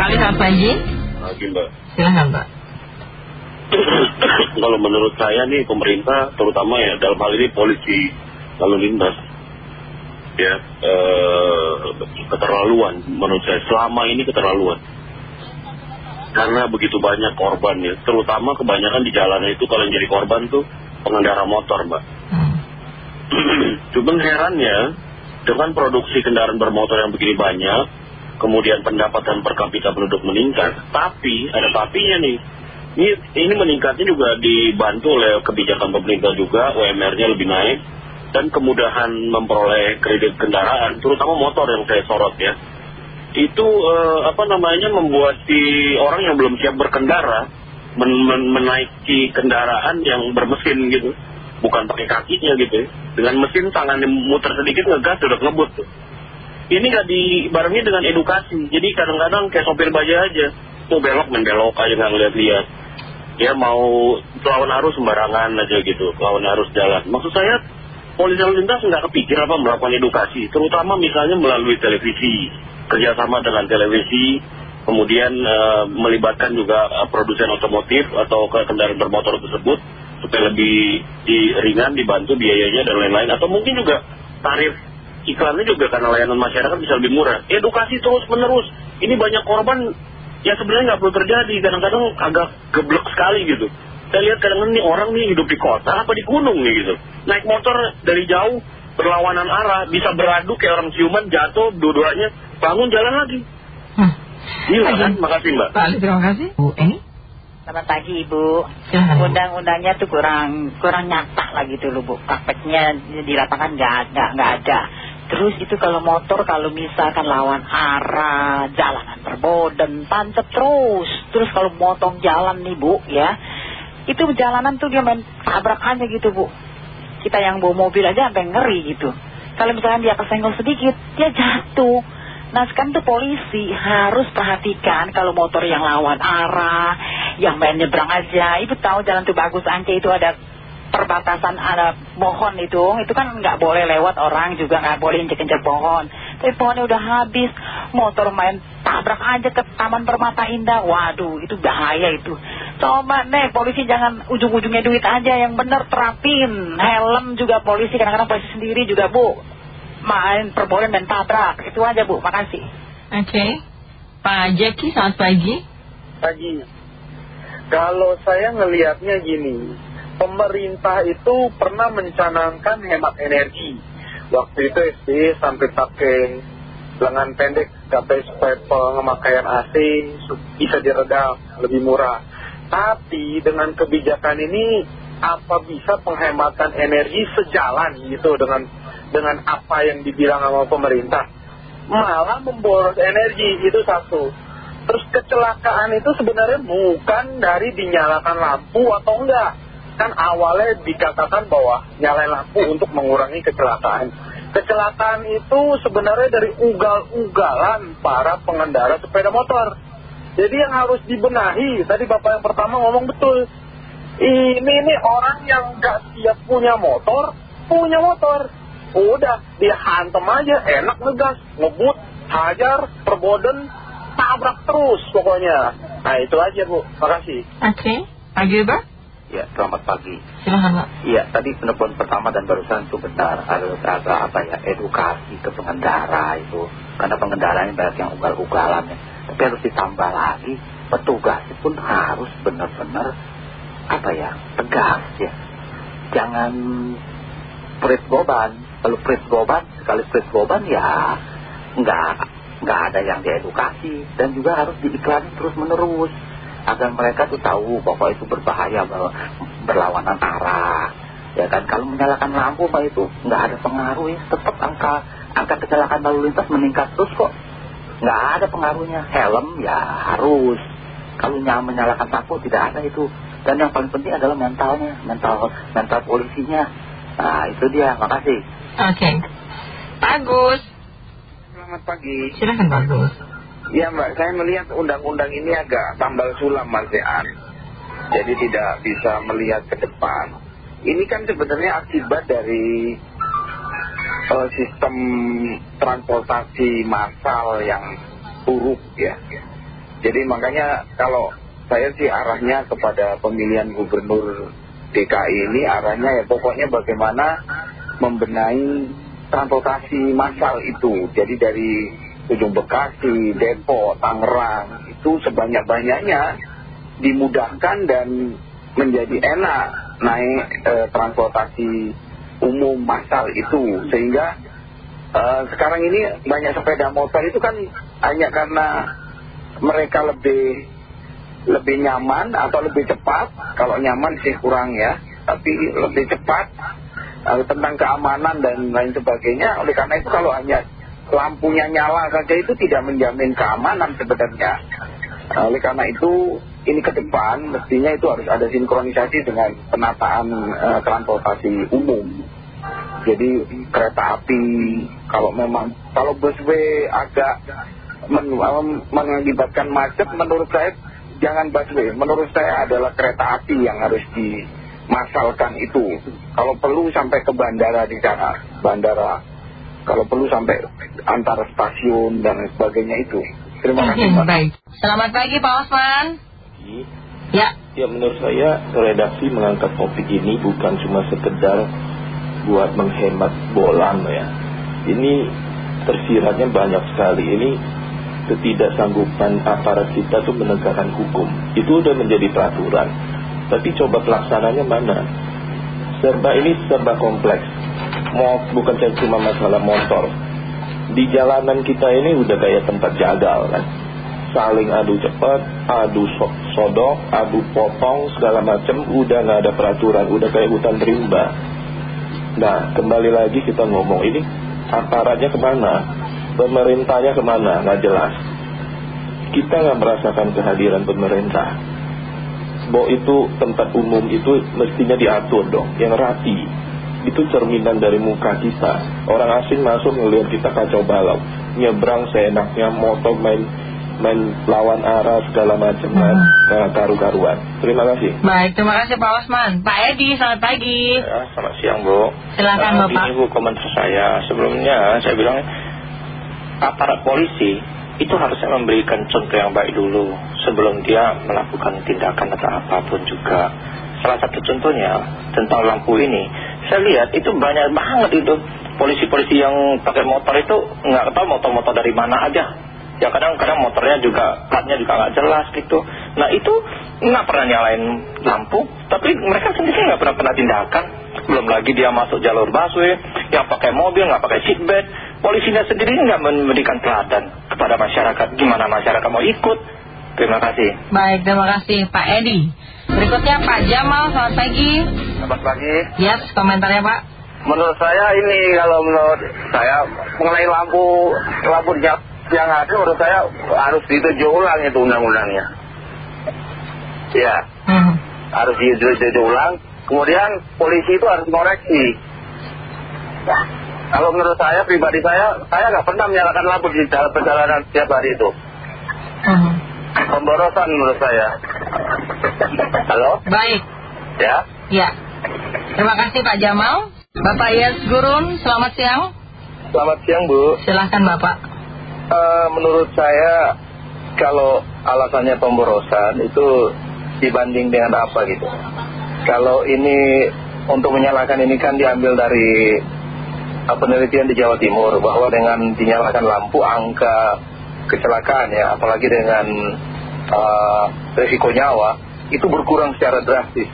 Pak Ali selamat pagi. Pagi Mbak. Silahkan Pak. Kalau menurut saya nih pemerintah terutama ya dalam hal ini polisi lalu lintas ya eh, keterlaluan menurut saya selama ini keterlaluan karena begitu banyak korban ya terutama kebanyakan di jalan itu kalau yang jadi korban tuh pengendara motor mbak Hmm. cuman herannya dengan produksi kendaraan bermotor yang begini banyak kemudian pendapatan per kapita penduduk meningkat. Tapi ada tapinya nih. Ini, ini meningkatnya juga dibantu oleh kebijakan pemerintah juga UMR-nya lebih naik dan kemudahan memperoleh kredit kendaraan terutama motor yang saya sorot ya. Itu eh, apa namanya membuat si orang yang belum siap berkendara men- men- menaiki kendaraan yang bermesin gitu. Bukan pakai kakinya gitu ya. dengan mesin tangannya muter sedikit ngegas udah ngebut tuh ini nggak dibarengi dengan edukasi. Jadi kadang-kadang kayak sopir baja aja. Mau belok main belok aja nggak ngeliat-liat. Ya mau lawan arus sembarangan aja gitu lawan arus jalan. Maksud saya polisi lalu lintas nggak kepikir apa melakukan edukasi. Terutama misalnya melalui televisi. Kerjasama dengan televisi. Kemudian eh, melibatkan juga eh, produsen otomotif atau ke kendaraan bermotor tersebut. Supaya lebih di- ringan dibantu biayanya dan lain-lain. Atau mungkin juga tarif iklannya juga karena layanan masyarakat bisa lebih murah edukasi terus menerus ini banyak korban ya sebenarnya nggak perlu terjadi kadang-kadang agak geblek sekali gitu saya lihat kadang-kadang nih orang nih hidup di kota apa di gunung nih gitu naik motor dari jauh berlawanan arah bisa beradu kayak orang ciuman jatuh dua-duanya bangun jalan lagi Hmm. Oke. kan makasih mbak Pak Ali terima kasih. Bu Eni. Selamat pagi Ibu. Undang-undangnya tuh kurang kurang nyata lah gitu loh Bu. Prakteknya di lapangan nggak ada nggak ada. Terus itu kalau motor kalau misalkan lawan arah jalanan berboden tancap terus. Terus kalau motong jalan nih Bu ya. Itu jalanan tuh dia main tabrak aja gitu Bu. Kita yang bawa mobil aja sampai ngeri gitu. Kalau misalkan dia kesenggol sedikit dia jatuh. Nah sekarang tuh polisi harus perhatikan kalau motor yang lawan arah, yang main nyebrang aja. Ibu tahu jalan tuh bagus Ance itu ada perbatasan ada pohon itu, itu kan nggak boleh lewat orang juga nggak boleh injek-injek pohon. Tapi pohonnya udah habis, motor main tabrak aja ke Taman Permata Indah. Waduh, itu bahaya itu. Coba nih polisi jangan ujung-ujungnya duit aja yang bener terapin. Helm juga polisi kadang-kadang polisi sendiri juga bu main perboden dan tabrak. Itu aja bu, makasih. Oke. Pak Jackie selamat pagi. pagi. Kalau saya ngelihatnya gini, pemerintah itu pernah mencanangkan hemat energi. Waktu itu SBY sampai pakai lengan pendek katanya supaya pemakaian AC bisa diredam lebih murah. Tapi dengan kebijakan ini apa bisa penghematan energi sejalan gitu dengan dengan apa yang dibilang sama pemerintah? Malah memboros energi itu satu. Terus kecelakaan itu sebenarnya bukan dari dinyalakan lampu atau enggak. Kan awalnya dikatakan bahwa nyalain lampu untuk mengurangi kecelakaan. Kecelakaan itu sebenarnya dari ugal-ugalan para pengendara sepeda motor. Jadi yang harus dibenahi, tadi Bapak yang pertama ngomong betul. Ini nih orang yang nggak siap punya motor, punya motor. Udah, dia hantem aja, enak ngegas, ngebut, hajar, perboden, tabrak terus pokoknya. Nah itu aja Bu, makasih. Oke. Pak Gilbert Ya, selamat pagi. silahkan Pak. Iya, tadi penelpon pertama dan barusan itu benar. Ada apa ya, edukasi ke pengendara itu. Karena pengendara ini banyak yang ugal-ugalan ya. Tapi harus ditambah lagi, petugas pun harus benar-benar apa ya, tegas ya. Jangan perit goban. Kalau perit goban, sekali perit goban ya nggak nggak ada yang diedukasi dan juga harus diiklanin terus menerus agar mereka tuh tahu bahwa itu berbahaya bahwa berlawanan arah. Ya kan? Kalau menyalakan lampu pak itu nggak ada pengaruh ya. Tetap angka angka kecelakaan lalu lintas meningkat terus kok. Nggak ada pengaruhnya. Helm ya harus. Kalau nyala menyalakan lampu tidak ada itu. Dan yang paling penting adalah mentalnya mental mental polisinya. Nah itu dia. Makasih. Oke. Pak Agus. Selamat pagi. silahkan Pak Agus. Ya Mbak, saya melihat undang-undang ini agak tambal sulam Mas Dean. Jadi tidak bisa melihat ke depan. Ini kan sebenarnya akibat dari eh, sistem transportasi massal yang buruk ya. Jadi makanya kalau saya sih arahnya kepada pemilihan gubernur DKI ini arahnya ya pokoknya bagaimana membenahi transportasi massal itu. Jadi dari ujung Bekasi, Depok, Tangerang itu sebanyak-banyaknya dimudahkan dan menjadi enak naik eh, transportasi umum massal itu. Sehingga eh, sekarang ini banyak sepeda motor itu kan hanya karena mereka lebih lebih nyaman atau lebih cepat. Kalau nyaman sih kurang ya tapi lebih cepat uh, tentang keamanan dan lain sebagainya. Oleh karena itu kalau hanya lampunya nyala saja itu tidak menjamin keamanan sebenarnya uh, oleh karena itu ini ke depan mestinya itu harus ada sinkronisasi dengan penataan uh, transportasi umum jadi kereta api kalau memang kalau busway agak men, mengakibatkan macet menurut saya jangan busway. Menurut saya adalah kereta api yang harus dimasalkan itu. Kalau perlu sampai ke bandara di sana. Bandara. Kalau perlu sampai antar stasiun dan sebagainya itu. Terima kasih Pak. Baik. Selamat pagi Pak Osman. Ya. Ya menurut saya redaksi mengangkat topik ini bukan cuma sekedar buat menghemat bolan ya. Ini tersiratnya banyak sekali. Ini ketidaksanggupan aparat kita tuh menegakkan hukum. Itu udah menjadi peraturan. Tapi coba pelaksananya mana? Serba ini serba kompleks. Mau bukan cuma masalah motor. Di jalanan kita ini udah kayak tempat jagal kan. Saling adu cepat, adu sodok, adu potong, segala macam. Udah nggak ada peraturan, udah kayak hutan rimba. Nah, kembali lagi kita ngomong ini aparatnya ke mana? pemerintahnya ke mana nggak jelas kita nggak merasakan kehadiran pemerintah bahwa itu tempat umum itu mestinya diatur dong yang rapi itu cerminan dari muka kita. Orang asing masuk ngelihat kita kacau balau. Nyebrang seenaknya motor main main lawan arah segala macam kan. Hmm. karu-karuan. Terima kasih. Baik terima kasih Pak Osman. Pak Edi selamat pagi. Ya, selamat siang Bu. Silakan uh, Bapak. ini Bu komentar saya. Sebelumnya saya bilang aparat polisi itu harusnya memberikan contoh yang baik dulu sebelum dia melakukan tindakan atau apa pun juga. Salah satu contohnya tentang lampu ini, saya lihat itu banyak banget itu polisi-polisi yang pakai motor itu nggak tahu motor-motor dari mana aja. Ya kadang-kadang motornya juga platnya juga nggak jelas gitu. Nah itu nggak pernah nyalain lampu, tapi mereka sendiri nggak pernah pernah tindakan. Belum lagi dia masuk jalur busway, yang pakai mobil nggak pakai seatbelt polisinya sendiri nggak memberikan teladan kepada masyarakat. Gimana masyarakat mau ikut? Terima kasih. Baik, terima kasih Pak Edi. Berikutnya Pak Jamal, selamat pagi. Selamat pagi. Ya, komentarnya Pak. Menurut saya ini kalau menurut saya mengenai lampu lampu yang ada menurut saya harus dituju ulang itu undang-undangnya. Ya, hmm. harus dituju ulang. Kemudian polisi itu harus koreksi. Ya. Kalau menurut saya, pribadi saya, saya nggak pernah menyalakan lampu di dalam perjalanan setiap hari itu. Hmm. Pemborosan menurut saya. Halo? Baik. Ya? Ya. Terima kasih Pak Jamal. Bapak Yes Gurun, selamat siang. Selamat siang Bu. Silahkan Bapak. Uh, menurut saya, kalau alasannya pemborosan itu dibanding dengan apa gitu. Kalau ini untuk menyalakan ini kan diambil dari penelitian di Jawa Timur bahwa dengan dinyalakan lampu angka kecelakaan ya apalagi dengan uh, resiko nyawa itu berkurang secara drastis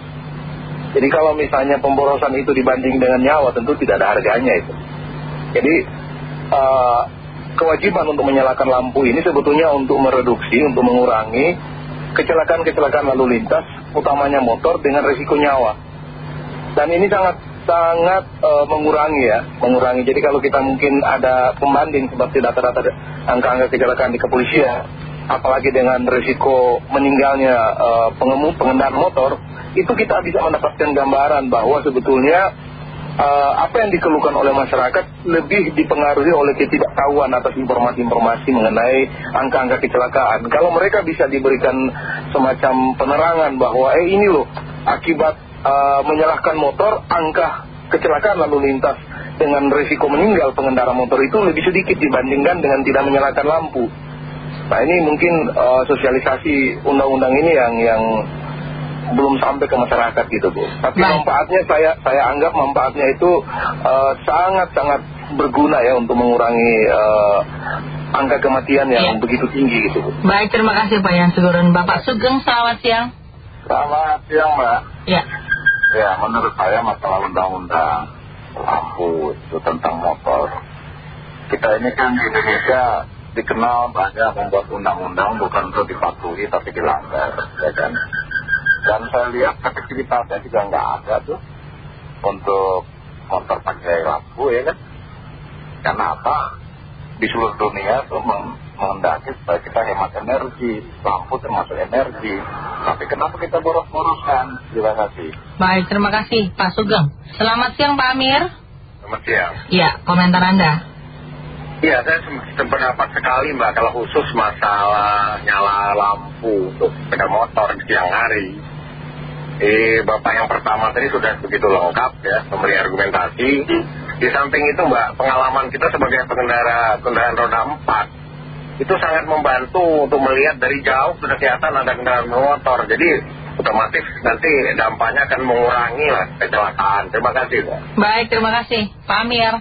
jadi kalau misalnya pemborosan itu dibanding dengan nyawa tentu tidak ada harganya itu jadi uh, kewajiban untuk menyalakan lampu ini sebetulnya untuk mereduksi untuk mengurangi kecelakaan-kecelakaan lalu lintas utamanya motor dengan resiko nyawa dan ini sangat sangat uh, mengurangi ya, mengurangi. Jadi kalau kita mungkin ada pembanding seperti data-data angka-angka kecelakaan di kepolisian, apalagi dengan risiko meninggalnya uh, pengendara motor, itu kita bisa mendapatkan gambaran bahwa sebetulnya uh, apa yang dikeluhkan oleh masyarakat lebih dipengaruhi oleh ketidaktahuan atas informasi-informasi mengenai angka-angka kecelakaan. Kalau mereka bisa diberikan semacam penerangan bahwa eh ini loh akibat uh, menyalahkan motor, angka kecelakaan lalu lintas dengan risiko meninggal pengendara motor itu lebih sedikit dibandingkan dengan tidak menyalakan lampu. Nah ini mungkin eh, sosialisasi undang-undang ini yang yang belum sampai ke masyarakat gitu Bu. Tapi Baik. manfaatnya saya saya anggap manfaatnya itu eh, sangat-sangat berguna ya untuk mengurangi eh, angka kematian yang Iya. begitu tinggi gitu Bu. Baik, terima kasih Pak Yan Segurun. Bapak Sugeng, selamat siang. Selamat siang Mbak. Ya, Ya menurut saya masalah undang-undang lampu itu tentang motor. Kita ini kan di Indonesia dikenal banyak membuat undang-undang bukan untuk dipatuhi tapi dilanggar, ya kan? Dan saya lihat efektivitasnya juga nggak ada tuh untuk motor pakai lampu ya kan? Karena apa? Di seluruh dunia tuh meng- menghendaki supaya kita hemat energi, lampu termasuk energi. Tapi kenapa kita boros-boroskan? Terima kasih. baik, terima kasih Pak Sugeng. Selamat siang Pak Amir. Selamat siang. Ya, komentar Anda. Iya, saya sependapat sekali Mbak kalau khusus masalah nyala lampu untuk sepeda motor di siang hari. Eh, Bapak yang pertama tadi sudah begitu lengkap ya, memberi argumentasi. Di samping itu Mbak, pengalaman kita sebagai pengendara kendaraan roda 4 itu sangat membantu untuk melihat dari jauh sudah kelihatan ada kendaraan bermotor. Jadi otomatis nanti dampaknya akan mengurangi lah kecelakaan. Terima kasih Mbak. Baik, terima kasih Pak Amir.